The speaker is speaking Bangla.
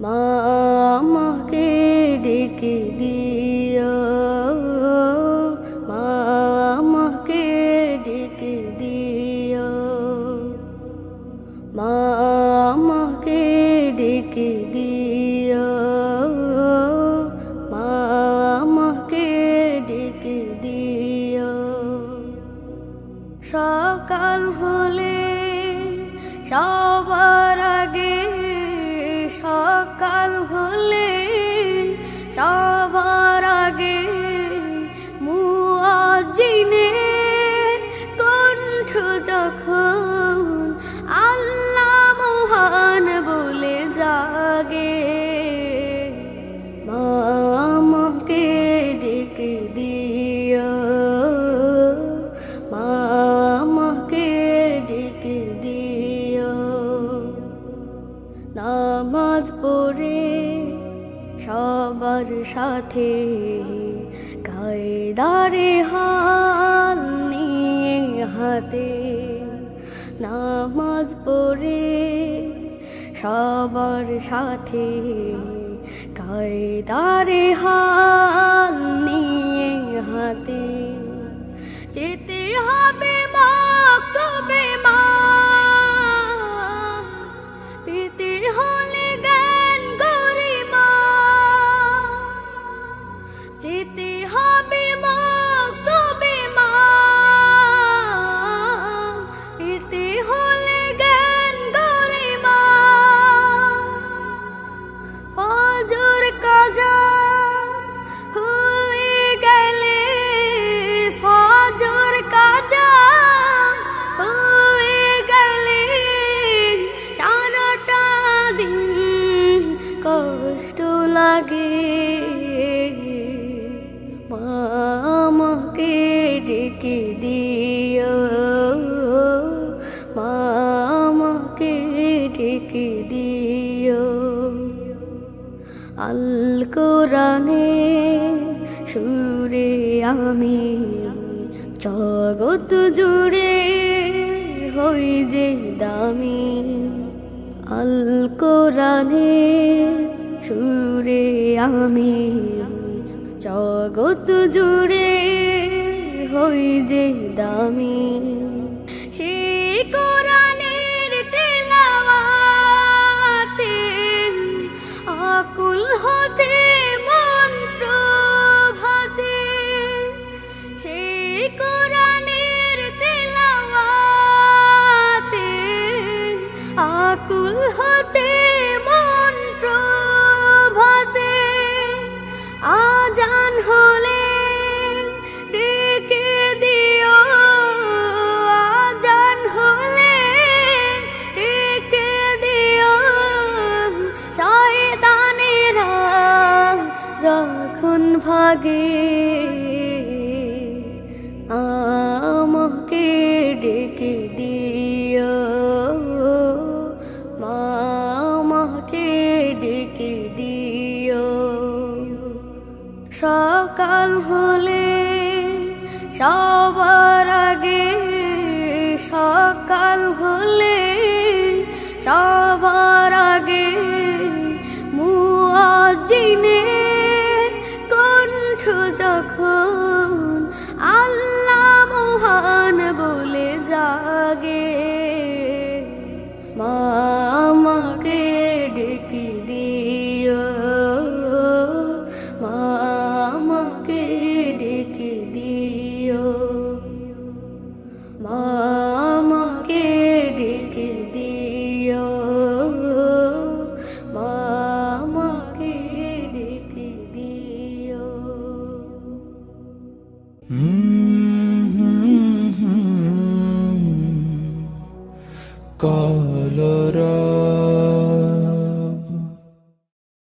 মা আমাকে ডেকে দিও। মা আমাকে ডেকে দিও। মা আমাকে ডেকে দিও। মা আমাকে ডেকে দিও। সকাল হলে সবার সকাল হলে সবার আগে মুয়াজ্জিনের নামাজ পড়ে সবার সাথে কায়দারে হাল নিয়ে হাতে নামাজ পড়ে সবার সাথে কায়দারে হাল নিয়ে হাতে যেতে হবে ডেকে দিও। মামাকে ডেকে দিও। আল কোরআনে সুরে আমি জগৎ জুড়ে হই যে দামি। আল কোরআনে সুরে আমি জগৎ জুড়ে হই যে দামি। সে কোরআনের তেলাওয়াতে আকুল হতে মন প্রভাতে। সেই কোরআনের তেলাওয়াতে আকুল হতে লাগে আমাকে ডেকে দিও। মামাকে ডেকে দিও। সকাল হলে সবার আগে সকাল হলে সবার আগে মুয়াজিনের যখন আল্লাহ মহান বলে জাগে মা